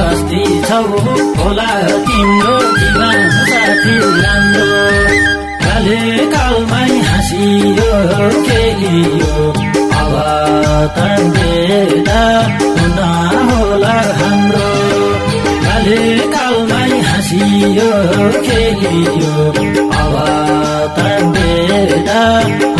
कस्ती छौ। होला तिम्रो जीवन साथी राम्रो। बाल्यकालमै हाँसियो खेलियो। अब त बेला हुन होला हाम्रो। बाल्यकालमै हाँसियो खेलियो। अब त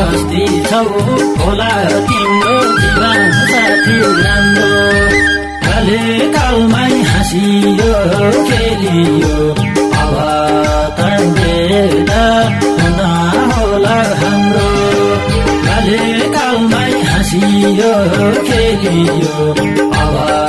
कस्ती छौ होला तिम्रो जीवन साथी राम्रो। बाल्यकालमै हाँसियो खेलियो। अब त बेला हुन होला हाम्रो। बाल्यकालमै हाँसियो खेलियो। अब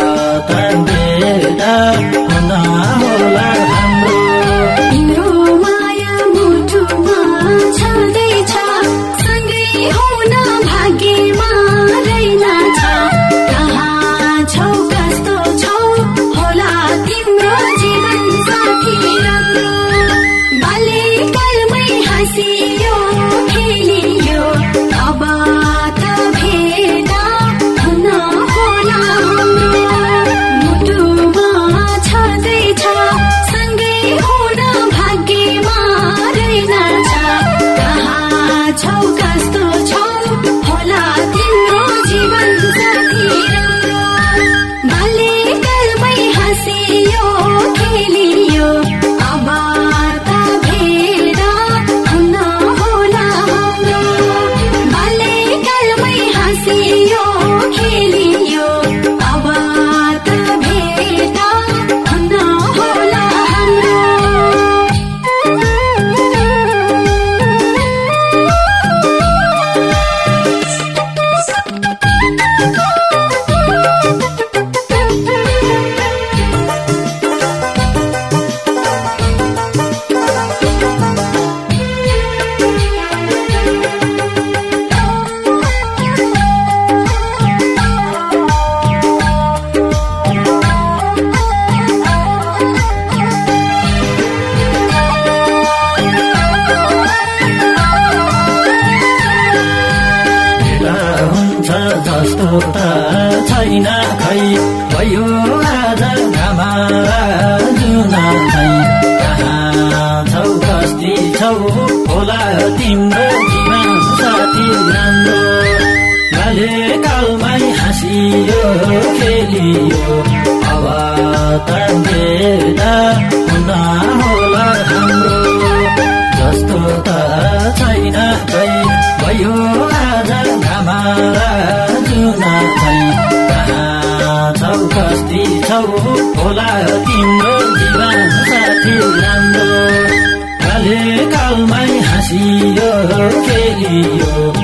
त छैन खै। भयो आज घामा जुना कहाँ छौ कस्ती छौ? होला तिम्रो जीवन साथी राम्रो। कालमै हाँसियो खेलियो। आवा त हुन होला हाम्रो। जस्तो त छैन खै। भयो थियो राम्रो काले कालमै हाँसियो खेलियो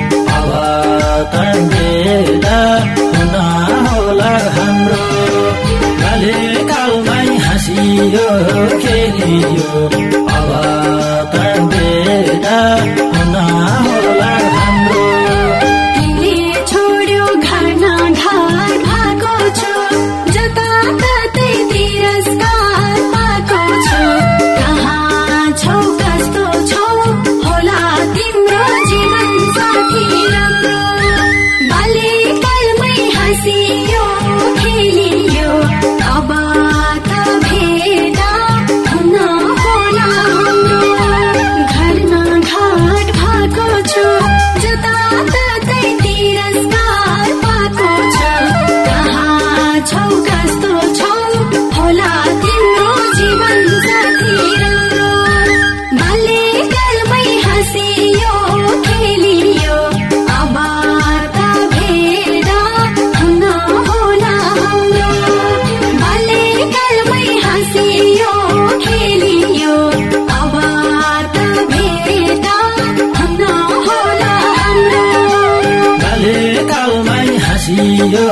खेलियो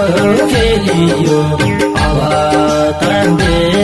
खेलियो अवतरण दे